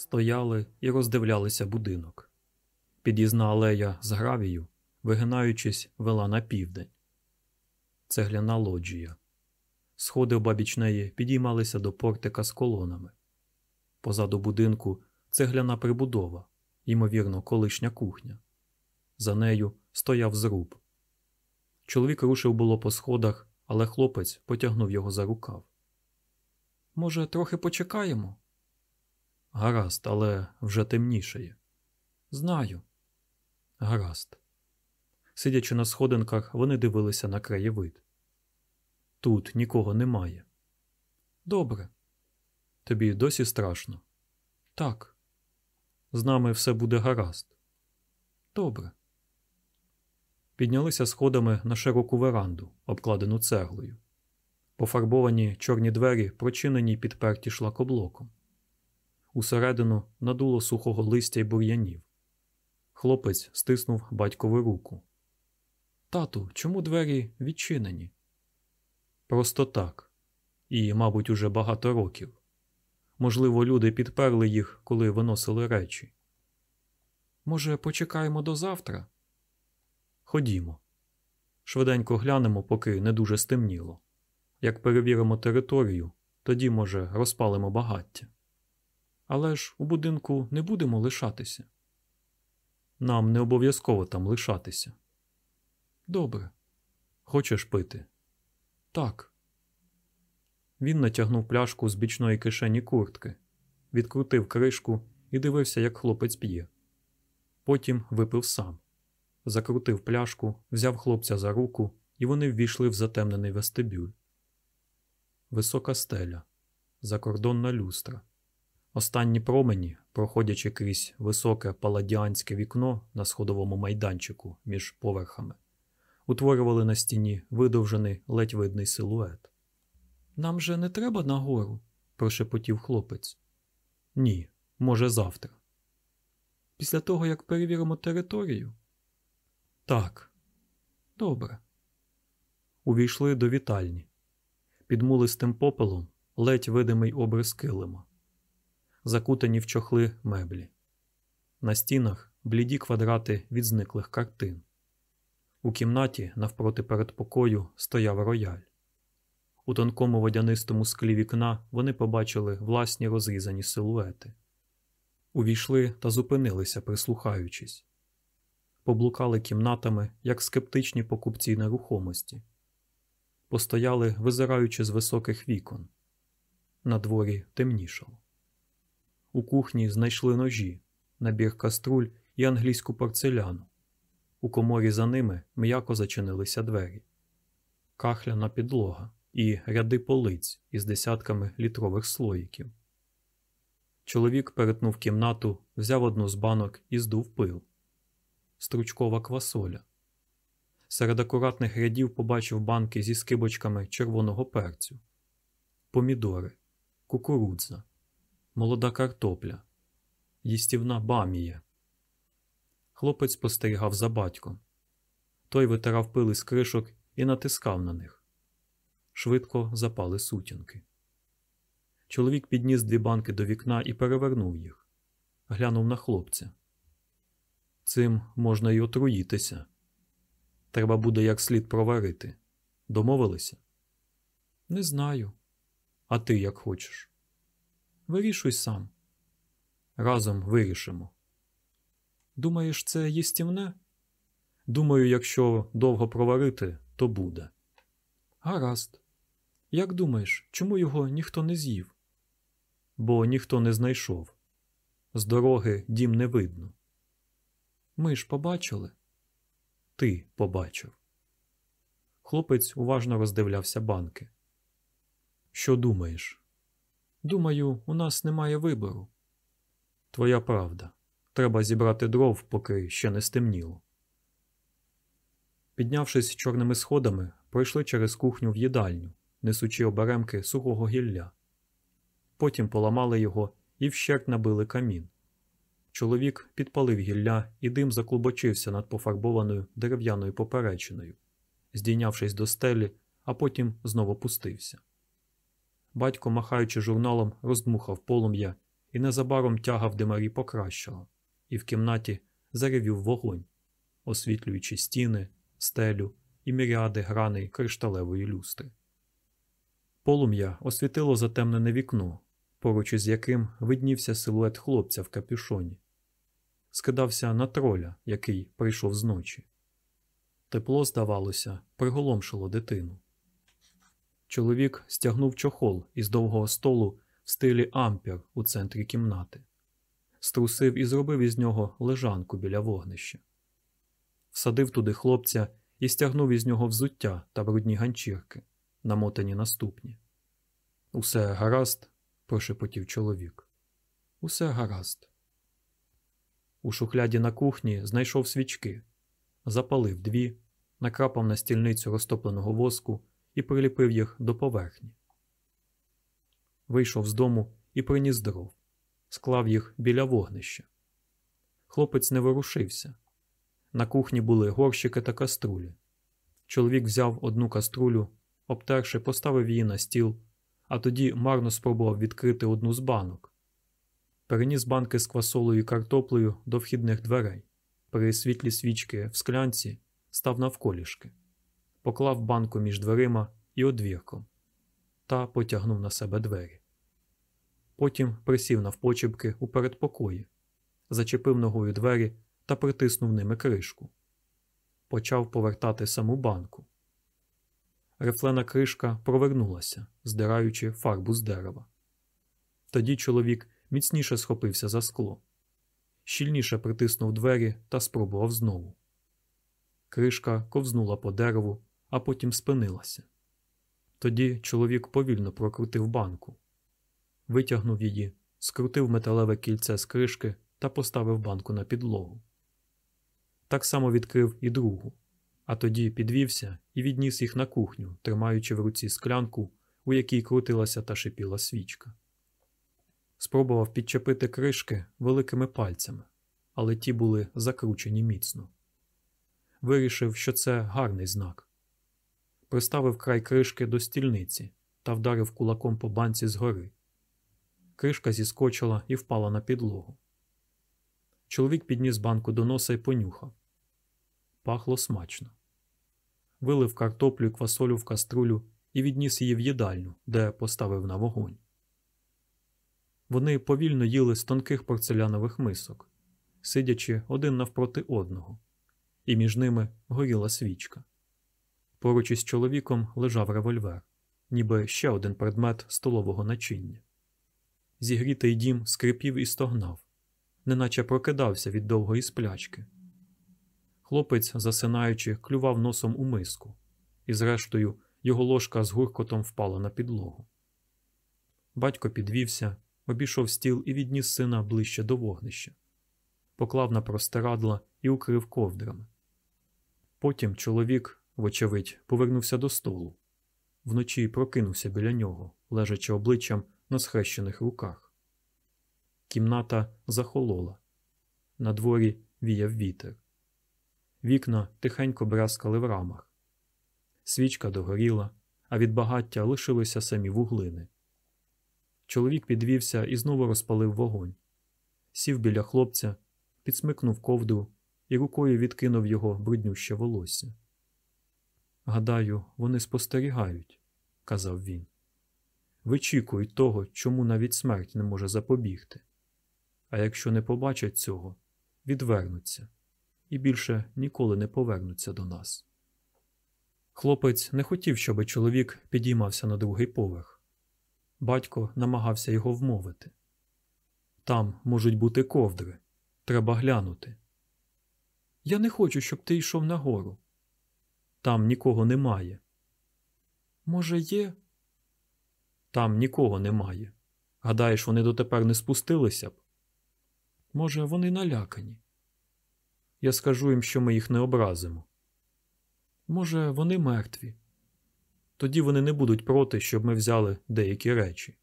Стояли і роздивлялися будинок. Під'їзна алея з гравію, вигинаючись, вела на південь. Цегляна лоджія. Сходи обабіч неї підіймалися до портика з колонами. Позаду будинку цегляна прибудова, ймовірно, колишня кухня. За нею стояв зруб. Чоловік рушив було по сходах, але хлопець потягнув його за рукав. Може, трохи почекаємо? Гаразд, але вже темнішає. Знаю. Гаразд. Сидячи на сходинках, вони дивилися на краєвид. Тут нікого немає. Добре. Тобі досі страшно? Так. З нами все буде гаразд. Добре. Піднялися сходами на широку веранду, обкладену цеглою. Пофарбовані чорні двері прочинені підперті шлакоблоком. Усередину надуло сухого листя й бур'янів. Хлопець стиснув батькову руку. Тату, чому двері відчинені? Просто так. І, мабуть, уже багато років. Можливо, люди підперли їх, коли виносили речі. Може, почекаємо до завтра? Ходімо. Швиденько глянемо, поки не дуже стемніло. Як перевіримо територію, тоді, може, розпалимо багаття. Але ж у будинку не будемо лишатися. Нам не обов'язково там лишатися. Добре. Хочеш пити? Так. Він натягнув пляшку з бічної кишені куртки, відкрутив кришку і дивився, як хлопець п'є. Потім випив сам, закрутив пляшку, взяв хлопця за руку, і вони ввійшли в затемнений вестибюль. Висока стеля, закордонна люстра. Останні промені, проходячи крізь високе паладіанське вікно на сходовому майданчику між поверхами, утворювали на стіні видовжений ледь видний силует. Нам же не треба нагору, прошепотів хлопець. Ні, може, завтра. Після того, як перевіримо територію? Так. Добре. Увійшли до вітальні. Під мулистим попелом ледь видимий образ килима. Закутані в чохли меблі. На стінах бліді квадрати від зниклих картин. У кімнаті, навпроти передпокою, стояв рояль. У тонкому водянистому склі вікна вони побачили власні розрізані силуети. Увійшли та зупинилися, прислухаючись, поблукали кімнатами, як скептичні покупці нерухомості, постояли, визираючи з високих вікон. На дворі темнішало. У кухні знайшли ножі, набір каструль і англійську порцеляну. У коморі за ними м'яко зачинилися двері, кахляна підлога і ряди полиць із десятками літрових слоїків. Чоловік перетнув кімнату, взяв одну з банок і здув пил. Стручкова квасоля. Серед акуратних рядів побачив банки зі скибочками червоного перцю, помідори, кукурудза, молода картопля, їстівна бамія. Хлопець спостерігав за батьком. Той витирав пили з кришок і натискав на них. Швидко запали сутінки. Чоловік підніс дві банки до вікна і перевернув їх. Глянув на хлопця. Цим можна й отруїтися. Треба буде як слід проварити. Домовилися? Не знаю. А ти як хочеш? Вирішуй сам. Разом вирішимо. Думаєш, це їстівне? Думаю, якщо довго проварити, то буде. Гаразд. Як думаєш, чому його ніхто не з'їв? Бо ніхто не знайшов. З дороги дім не видно. Ми ж побачили. Ти побачив. Хлопець уважно роздивлявся банки. Що думаєш? Думаю, у нас немає вибору. Твоя правда. Треба зібрати дров, поки ще не стемніло. Піднявшись чорними сходами, пройшли через кухню в їдальню, несучи оберемки сухого гілля. Потім поламали його і вщерть набили камін. Чоловік підпалив гілля, і дим заклубочився над пофарбованою дерев'яною поперечиною, здійнявшись до стелі, а потім знову пустився. Батько, махаючи журналом, роздмухав полум'я і незабаром тяга в димарі покращила, і в кімнаті заревів вогонь, освітлюючи стіни, стелю і міріади граней кришталевої люстри. Полум'я освітило затемнене вікно, поруч із яким виднівся силует хлопця в капюшоні. Скидався на троля, який прийшов зночі. Тепло, здавалося, приголомшило дитину. Чоловік стягнув чохол із довгого столу в стилі ампір у центрі кімнати, струсив і зробив із нього лежанку біля вогнища, всадив туди хлопця і стягнув із нього взуття та брудні ганчірки, намотані наступні. Усе гаразд, прошепотів чоловік. Усе гаразд. У шухляді на кухні знайшов свічки, запалив дві, накрапав на стільницю розтопленого воску і приліпив їх до поверхні. Вийшов з дому і приніс дров, склав їх біля вогнища. Хлопець не ворушився. На кухні були горщики та каструлі. Чоловік взяв одну каструлю, обтерши, поставив її на стіл, а тоді марно спробував відкрити одну з банок. Переніс банки з квасолою і картоплею до вхідних дверей. При світлі свічки в склянці став навколішки, поклав банку між дверима і одвірком та потягнув на себе двері. Потім присів навпочепки у передпокої, зачепив ногою двері та притиснув ними кришку. Почав повертати саму банку. Рифлена кришка провернулася, здираючи фарбу з дерева. Тоді чоловік міцніше схопився за скло, щільніше притиснув двері та спробував знову. Кришка ковзнула по дереву, а потім спинилася. Тоді чоловік повільно прокрутив банку, витягнув її, скрутив металеве кільце з кришки та поставив банку на підлогу. Так само відкрив і другу, а тоді підвівся і відніс їх на кухню, тримаючи в руці склянку, у якій крутилася та шипіла свічка. Спробував підчепити кришки великими пальцями, але ті були закручені міцно. Вирішив, що це гарний знак. Приставив край кришки до стільниці та вдарив кулаком по банці згори. Кришка зіскочила і впала на підлогу. Чоловік підніс банку до носа і понюхав. Пахло смачно. Вилив картоплю і квасолю в каструлю і відніс її в їдальню, де поставив на вогонь. Вони повільно їли з тонких порцелянових мисок, сидячи один навпроти одного, і між ними горіла свічка. Поруч із чоловіком лежав револьвер, ніби ще один предмет столового начиння. Зігрітий дім скрипів і стогнав, неначе прокидався від довгої сплячки. Хлопець, засинаючи, клював носом у миску, і, зрештою, його ложка з гуркотом впала на підлогу. Батько підвівся, обійшов стіл і відніс сина ближче до вогнища, поклав на простирадла і укрив ковдрами. Потім чоловік, вочевидь, повернувся до столу. Вночі прокинувся біля нього, лежачи обличчям на схрещених руках. Кімната захолола. На дворі віяв вітер. Вікна тихенько брязкали в рамах. Свічка догоріла, а від багаття лишилися самі вуглини. Чоловік підвівся і знову розпалив вогонь. Сів біля хлопця, підсмикнув ковдру і рукою відкинув його бруднюще волосся. Гадаю, вони спостерігають, казав він. Вичікують того, чому навіть смерть не може запобігти. А якщо не побачать цього, відвернуться і більше ніколи не повернуться до нас. Хлопець не хотів, щоб чоловік підіймався на другий поверх. Батько намагався його вмовити. Там можуть бути ковдри. Треба глянути. Я не хочу, щоб ти йшов нагору. Там нікого немає. Може, є? Там нікого немає. Гадаєш, вони дотепер не спустилися б? Може, вони налякані. Я скажу їм, що ми їх не образимо. Може, вони мертві. Тоді вони не будуть проти, щоб ми взяли деякі речі.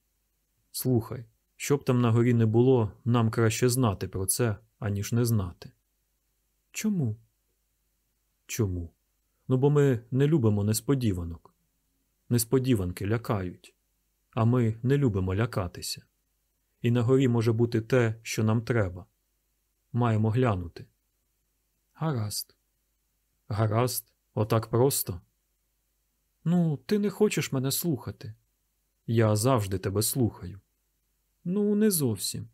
Слухай, щоб там на горі не було, нам краще знати про це, аніж не знати. Чому? Чому? Ну, бо ми не любимо несподіванок. Несподіванки лякають, а ми не любимо лякатися. і на горі може бути те, що нам треба. Маємо глянути. Гаразд. Гаразд, отак просто. Ну, ти не хочеш мене слухати. Я завжди тебе слухаю. Ну, не зовсім.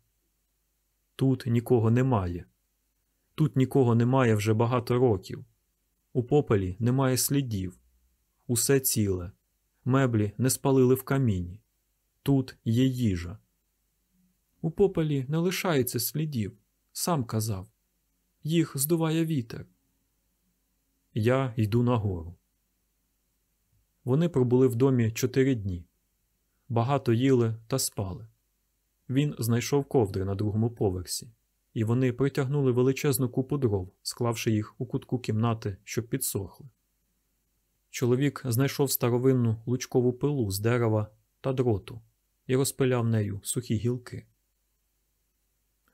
Тут нікого немає. Тут нікого немає вже багато років. У попелі немає слідів. Усе ціле. Меблі не спалили в каміні. Тут є їжа. У попелі не лишається слідів, сам казав. Їх здуває вітер. Я йду нагору. Вони пробули в домі чотири дні. Багато їли та спали. Він знайшов ковдри на другому поверсі, і вони притягнули величезну купу дров, склавши їх у кутку кімнати, щоб підсохли. Чоловік знайшов старовинну лучкову пилу з дерева та дроту і розпиляв нею сухі гілки.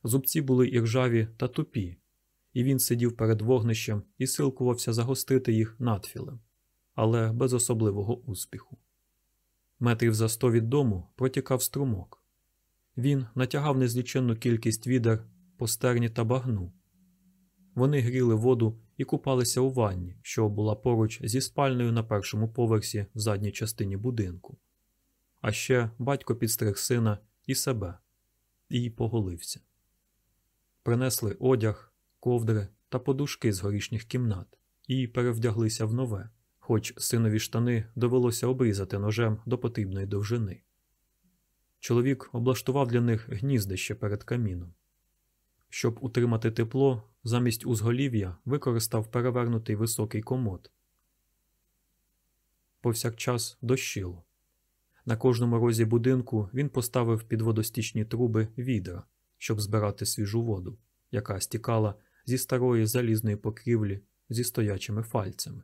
Зубці були іржаві та тупі, і він сидів перед вогнищем і силкувався загостити їх надфілем, але без особливого успіху. Метрів за сто від дому протікав струмок. Він натягав незліченну кількість відер по стерні та багну. Вони гріли воду і купалися у ванні, що була поруч зі спальнею на першому поверсі в задній частині будинку. А ще батько підстриг сина і себе і поголився. Принесли одяг, ковдри та подушки з горішніх кімнат і перевдяглися в нове, хоч синові штани довелося обрізати ножем до потрібної довжини. Чоловік облаштував для них гніздище перед каміном. Щоб утримати тепло, замість узголів'я використав перевернутий високий комод. Повсякчас дощило. На кожному розі будинку він поставив під водостічні труби відра, щоб збирати свіжу воду, яка стікала зі старої залізної покрівлі зі стоячими фальцями.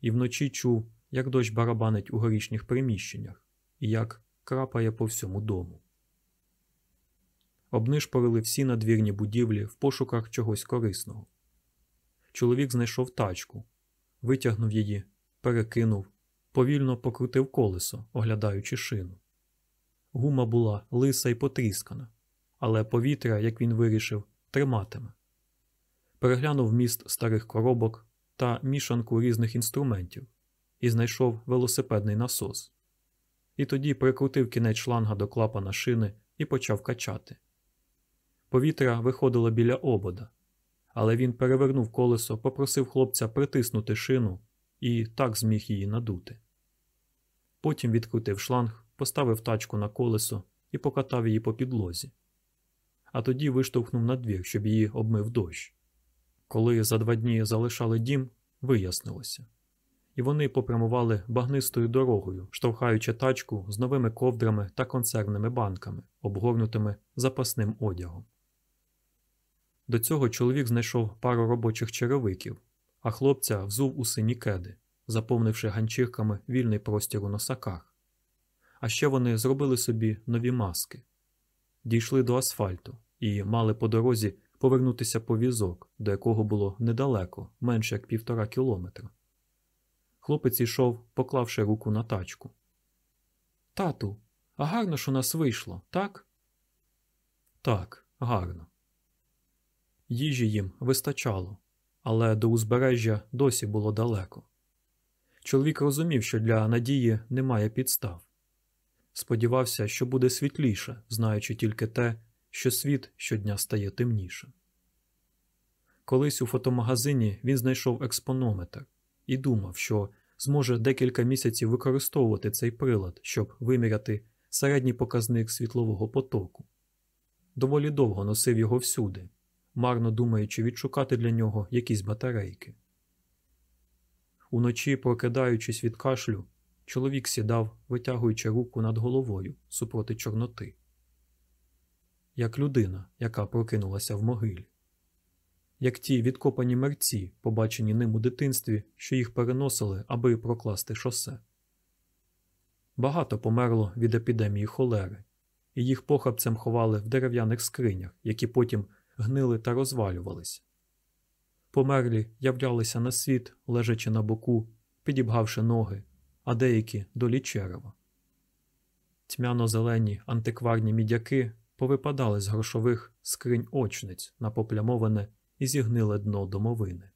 І вночі чув, як дощ барабанить у горішніх приміщеннях і як крапає по всьому дому. Обнишпорили всі надвірні будівлі в пошуках чогось корисного. Чоловік знайшов тачку, витягнув її, перекинув, повільно покрутив колесо, оглядаючи шину. Гума була лиса й потріскана, але повітря, як він вирішив, триматиме. Переглянув міст старих коробок та мішанку різних інструментів і знайшов велосипедний насос. І тоді прикрутив кінець шланга до клапана шини і почав качати. Повітря виходило біля обода, але він перевернув колесо, попросив хлопця притиснути шину і так зміг її надути. Потім відкрутив шланг, поставив тачку на колесо і покатав її по підлозі. А тоді виштовхнув на двір, щоб її обмив дощ. Коли за два дні залишали дім, вияснилося, і вони попрямували багнистою дорогою, штовхаючи тачку з новими ковдрами та консервними банками, обгорнутими запасним одягом. До цього чоловік знайшов пару робочих черевиків, а хлопця взув у сині кеди, заповнивши ганчірками вільний простір у носаках. А ще вони зробили собі нові маски, дійшли до асфальту і мали по дорозі повернутися по візок, до якого було недалеко, менше як півтора кілометра. Хлопець йшов, поклавши руку на тачку. Тату, а гарно ж у нас вийшло, так? Так, гарно. Їжі їм вистачало, але до узбережжя досі було далеко. Чоловік розумів, що для надії немає підстав. Сподівався, що буде світліше, знаючи тільки те, що світ щодня стає темніше. Колись у фотомагазині він знайшов експонометр і думав, що зможе декілька місяців використовувати цей прилад, щоб виміряти середній показник світлового потоку. Доволі довго носив його всюди, марно думаючи відшукати для нього якісь батарейки. Уночі, прокидаючись від кашлю, чоловік сідав, витягуючи руку над головою супроти Чорноти, як людина, яка прокинулася в могилі, як ті відкопані мерці, побачені ним у дитинстві, що їх переносили, аби прокласти шосе. Багато померло від епідемії холери, і їх похабцем ховали в дерев'яних скринях, які потім гнили та розвалювалися. Померлі являлися на світ, лежачи на боку, підібгавши ноги, а деякі долі черева. Тьмяно-зелені антикварні мідяки повипадали з грошових скринь очниць на поплямоване і зігниле дно домовини.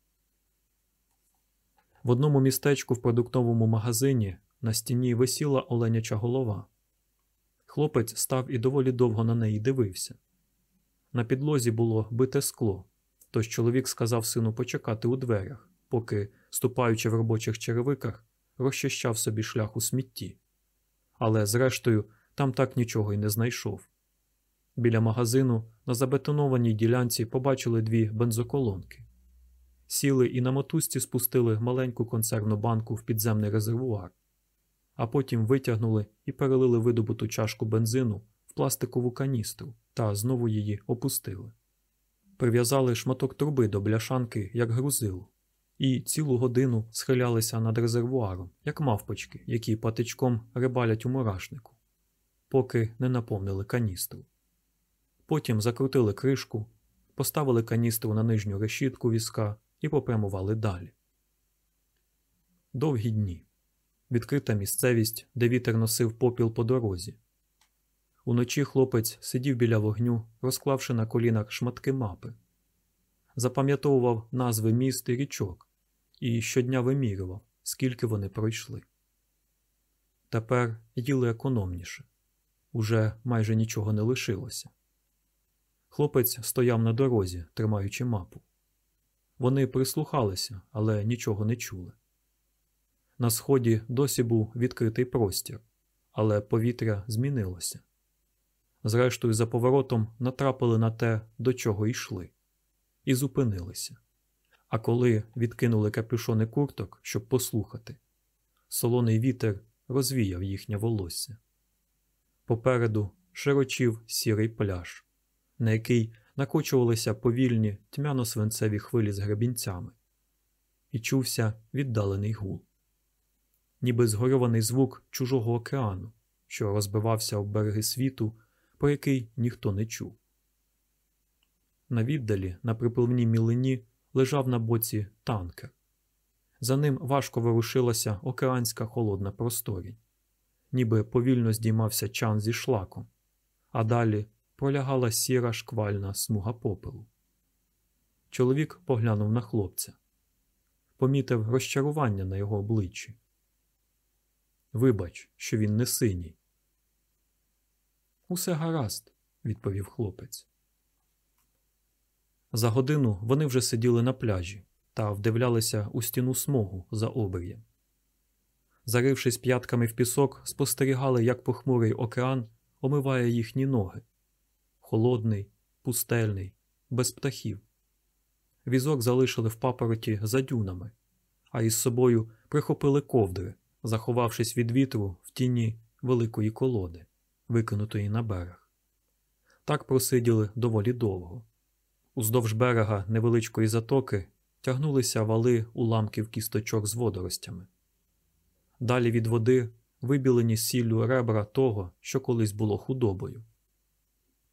В одному містечку в продуктовому магазині на стіні висіла оленяча голова. Хлопець став і доволі довго на неї дивився. На підлозі було бите скло, тож чоловік сказав сину почекати у дверях, поки, ступаючи в робочих черевиках, розчищав собі шлях у смітті. Але, зрештою, там так нічого й не знайшов. Біля магазину на забетонованій ділянці побачили дві бензоколонки. Сіли і на мотузці спустили маленьку консервну банку в підземний резервуар, а потім витягнули і перелили видобуту чашку бензину пластикову каністру та знову її опустили. Прив'язали шматок труби до бляшанки, як грузилу, і цілу годину схилялися над резервуаром, як мавпочки, які патичком рибалять у мурашнику, поки не наповнили каністру. Потім закрутили кришку, поставили каністру на нижню решітку візка і попрямували далі. Довгі дні. Відкрита місцевість, де вітер носив попіл по дорозі. Уночі хлопець сидів біля вогню, розклавши на колінах шматки мапи, запам'ятовував назви міст і річок і щодня вимірював, скільки вони пройшли. Тепер їли економніше уже майже нічого не лишилося. Хлопець стояв на дорозі, тримаючи мапу. Вони прислухалися, але нічого не чули. На сході досі був відкритий простір, але повітря змінилося. Зрештою, за поворотом натрапили на те, до чого йшли, і зупинилися. А коли відкинули капюшони курток, щоб послухати, солоний вітер розвіяв їхнє волосся. Попереду широчів сірий пляж, на який накочувалися повільні тьмяно-свинцеві хвилі з гребінцями, і чувся віддалений гул, ніби згорьований звук чужого океану, що розбивався об береги світу, про який ніхто не чув. На віддалі, на припливній мілині, лежав на боці танкер. За ним важко ворушилася океанська холодна просторінь, ніби повільно здіймався чан зі шлаком, а далі пролягала сіра шквальна смуга попелу. Чоловік поглянув на хлопця, помітив розчарування на його обличчі. Вибач, що він не синій. Усе гаразд, відповів хлопець. За годину вони вже сиділи на пляжі та вдивлялися у стіну смогу за обрієм. Зарившись п'ятками в пісок, спостерігали, як похмурий океан омиває їхні ноги. Холодний, пустельний, без птахів. Візок залишили в папороті за дюнами, а із собою прихопили ковдри, заховавшись від вітру в тіні великої колоди, викинутої на берег. Так просиділи доволі довго. Уздовж берега невеличкої затоки тягнулися вали уламків кісточок з водоростями. Далі від води вибілені сіллю ребра того, що колись було худобою.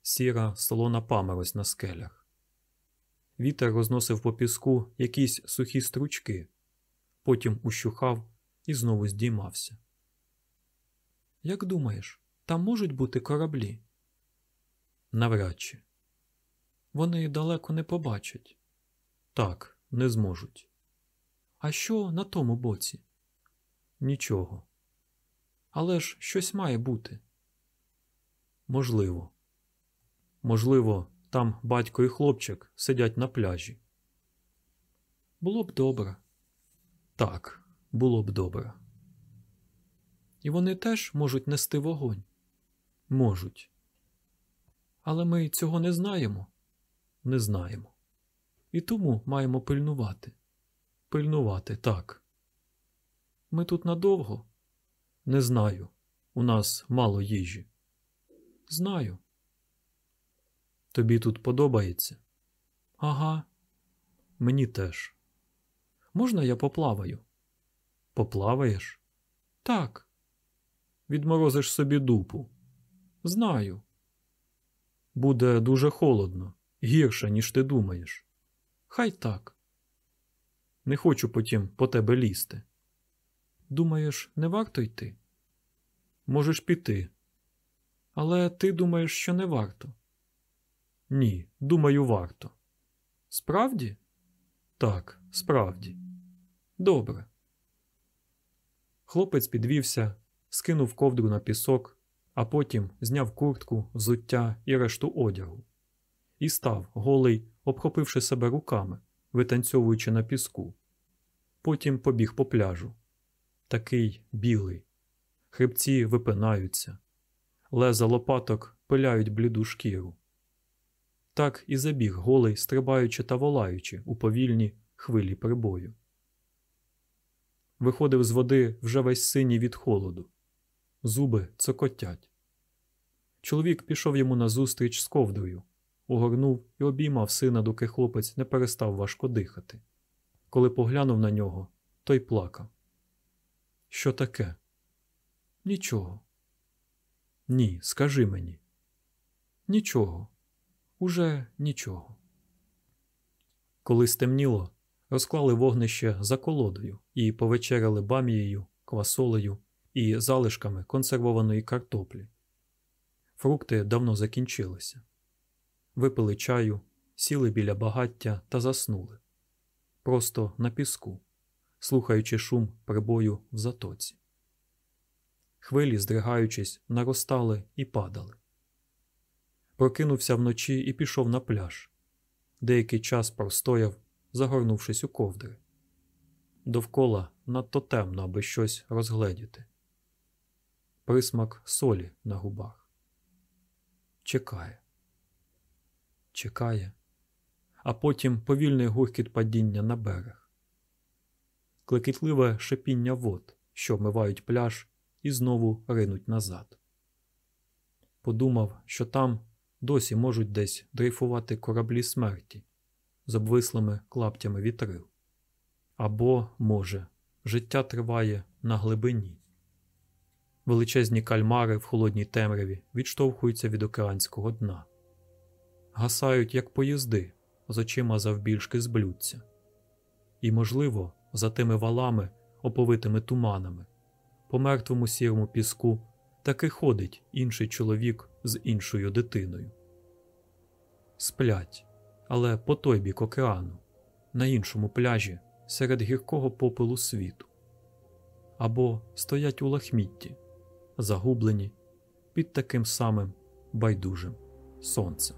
Сіра солона паморозь на скелях. Вітер розносив по піску якісь сухі стручки, потім ущухав і знову здіймався. Як думаєш, там можуть бути кораблі? Навряд чи. Вони далеко не побачать. Так, не зможуть. А що на тому боці? Нічого. Але ж щось має бути. Можливо. Можливо, там батько і хлопчик сидять на пляжі. Було б добре. Так, було б добре. І вони теж можуть нести вогонь. Можуть. Але ми цього не знаємо. Не знаємо. І тому маємо пильнувати. Пильнувати так. Ми тут надовго? Не знаю. У нас мало їжі. Знаю. Тобі тут подобається? Ага. Мені теж. Можна я поплаваю? Поплаваєш? Так. Відморозиш собі дупу. Знаю. Буде дуже холодно, гірше, ніж ти думаєш. Хай так. Не хочу потім по тебе лізти. Думаєш, не варто йти? Можеш піти. Але ти думаєш, що не варто. Ні, думаю, варто. Справді? Так, справді. Добре. Хлопець підвівся, скинув ковдру на пісок, а потім зняв куртку, взуття і решту одягу. І став, голий, обхопивши себе руками, витанцьовуючи на піску. Потім побіг по пляжу. Такий білий. Хребці випинаються, леза лопаток пиляють бліду шкіру. Так і забіг голий, стрибаючи та волаючи у повільні хвилі прибою. Виходив з води вже весь синій від холоду. Зуби цокотять. Чоловік пішов йому назустріч з ковдрою, угорнув і обіймав сина, доки хлопець не перестав важко дихати. Коли поглянув на нього, той плакав. Що таке? Нічого. Ні, скажи мені. Нічого. Уже нічого. Коли стемніло, розклали вогнище за колодою і повечеряли бамією, квасолею і залишками консервованої картоплі. Фрукти давно закінчилися. Випили чаю, сіли біля багаття та заснули. Просто на піску, слухаючи шум прибою в затоці. Хвилі, здригаючись, наростали і падали. Прокинувся вночі і пішов на пляж. Деякий час простояв, загорнувшись у ковдри. Довкола надто темно, аби щось розгледіти. Присмак солі на губах. Чекає, чекає, а потім повільний гуркіт падіння на берег, клекітливе шипіння вод, що вмивають пляж і знову ринуть назад. Подумав, що там досі можуть десь дрейфувати кораблі смерті з обвислими клаптями вітрил. Або, може, життя триває на глибині. Величезні кальмари в холодній темряві відштовхуються від океанського дна, гасають, як поїзди, з очима завбільшки зблються. І, можливо, за тими валами, оповитими туманами, по мертвому сірому піску таки ходить інший чоловік з іншою дитиною. Сплять, але по той бік океану, на іншому пляжі, серед гіркого попелу світу, або стоять у лахмітті, загублені під таким самим байдужим сонцем.